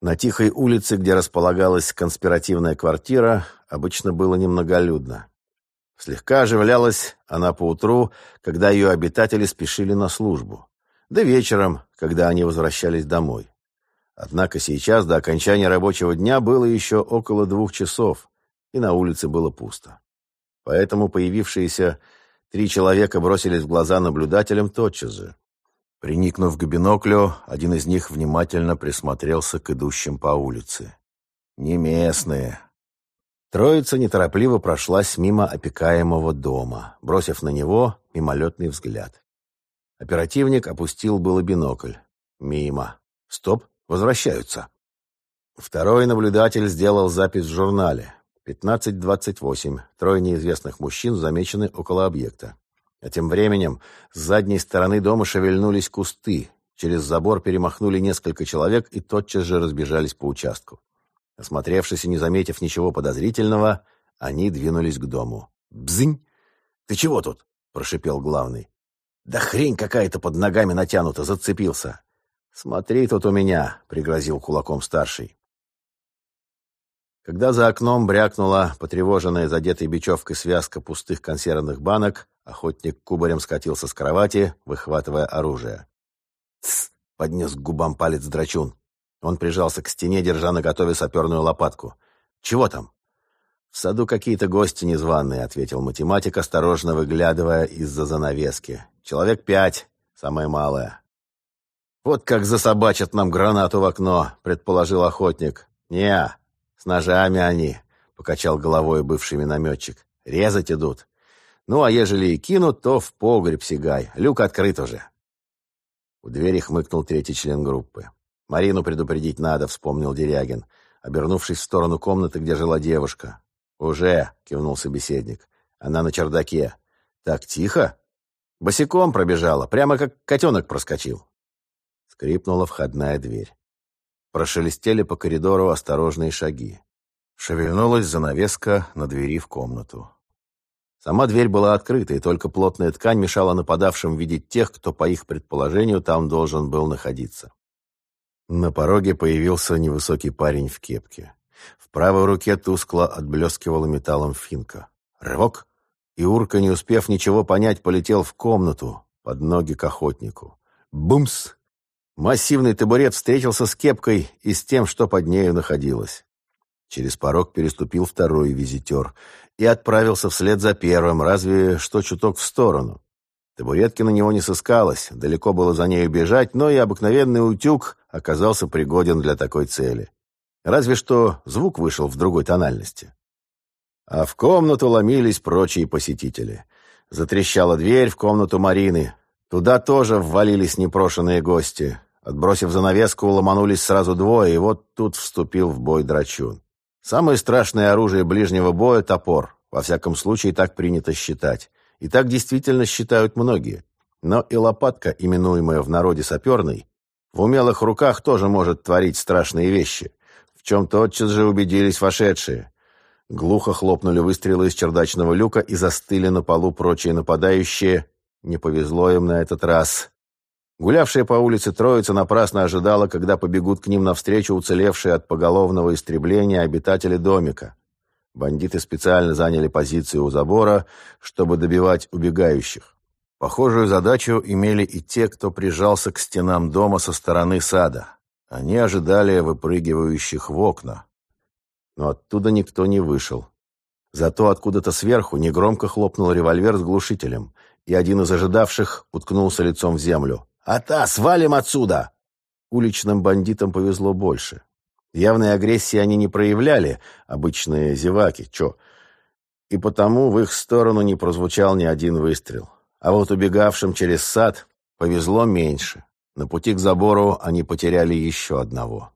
На тихой улице, где располагалась конспиративная квартира, обычно было немноголюдно. Слегка оживлялась она поутру, когда ее обитатели спешили на службу, да вечером, когда они возвращались домой. Однако сейчас до окончания рабочего дня было еще около двух часов, и на улице было пусто. Поэтому появившиеся три человека бросились в глаза наблюдателям тотчас же. Приникнув к биноклю, один из них внимательно присмотрелся к идущим по улице. «Не местные». Троица неторопливо прошлась мимо опекаемого дома, бросив на него мимолетный взгляд. Оперативник опустил было бинокль. Мимо. Стоп. Возвращаются. Второй наблюдатель сделал запись в журнале. 15.28. Трое неизвестных мужчин замечены около объекта. А тем временем с задней стороны дома шевельнулись кусты. Через забор перемахнули несколько человек и тотчас же разбежались по участку. Осмотревшись и не заметив ничего подозрительного, они двинулись к дому. «Бзынь! Ты чего тут?» — прошипел главный. «Да хрень какая-то под ногами натянута, зацепился. «Смотри тут у меня», — пригрозил кулаком старший. Когда за окном брякнула потревоженная задетой бечевкой связка пустых консервных банок, охотник кубарем скатился с кровати, выхватывая оружие. «Тсс!» — поднес к губам палец драчун. Он прижался к стене, держа наготове саперную лопатку. «Чего там?» «В саду какие-то гости незваные», — ответил математик, осторожно выглядывая из-за занавески. «Человек пять, самое малое. «Вот как засобачат нам гранату в окно», — предположил охотник. «Не, с ножами они», — покачал головой бывший минометчик. «Резать идут. Ну, а ежели и кинут, то в погреб сигай. Люк открыт уже». У двери хмыкнул третий член группы. «Марину предупредить надо», — вспомнил Дерягин, обернувшись в сторону комнаты, где жила девушка. «Уже», — кивнул собеседник. «Она на чердаке». «Так тихо?» «Босиком пробежала, прямо как котенок проскочил». Скрипнула входная дверь. Прошелестели по коридору осторожные шаги. Шевельнулась занавеска на двери в комнату. Сама дверь была открыта, и только плотная ткань мешала нападавшим видеть тех, кто, по их предположению, там должен был находиться. На пороге появился невысокий парень в кепке. В правой руке тускло отблескивала металлом финка. Рывок, и Урка, не успев ничего понять, полетел в комнату под ноги к охотнику. Бумс! Массивный табурет встретился с кепкой и с тем, что под нею находилось. Через порог переступил второй визитер и отправился вслед за первым, разве что чуток в сторону. Табуретки на него не сыскалось, далеко было за нею бежать, но и обыкновенный утюг оказался пригоден для такой цели. Разве что звук вышел в другой тональности. А в комнату ломились прочие посетители. Затрещала дверь в комнату Марины. Туда тоже ввалились непрошенные гости. Отбросив занавеску, ломанулись сразу двое, и вот тут вступил в бой драчун. Самое страшное оружие ближнего боя — топор. Во всяком случае, так принято считать. И так действительно считают многие. Но и лопатка, именуемая в народе саперной, в умелых руках тоже может творить страшные вещи, в чем тотчас же убедились вошедшие. Глухо хлопнули выстрелы из чердачного люка и застыли на полу прочие нападающие. Не повезло им на этот раз. Гулявшая по улице Троица напрасно ожидала, когда побегут к ним навстречу уцелевшие от поголовного истребления обитатели домика. Бандиты специально заняли позицию у забора, чтобы добивать убегающих. Похожую задачу имели и те, кто прижался к стенам дома со стороны сада. Они ожидали выпрыгивающих в окна. Но оттуда никто не вышел. Зато откуда-то сверху негромко хлопнул револьвер с глушителем, и один из ожидавших уткнулся лицом в землю. «Ата, свалим отсюда!» Уличным бандитам повезло больше. Явной агрессии они не проявляли, обычные зеваки, чё. И потому в их сторону не прозвучал ни один выстрел. А вот убегавшим через сад повезло меньше. На пути к забору они потеряли еще одного.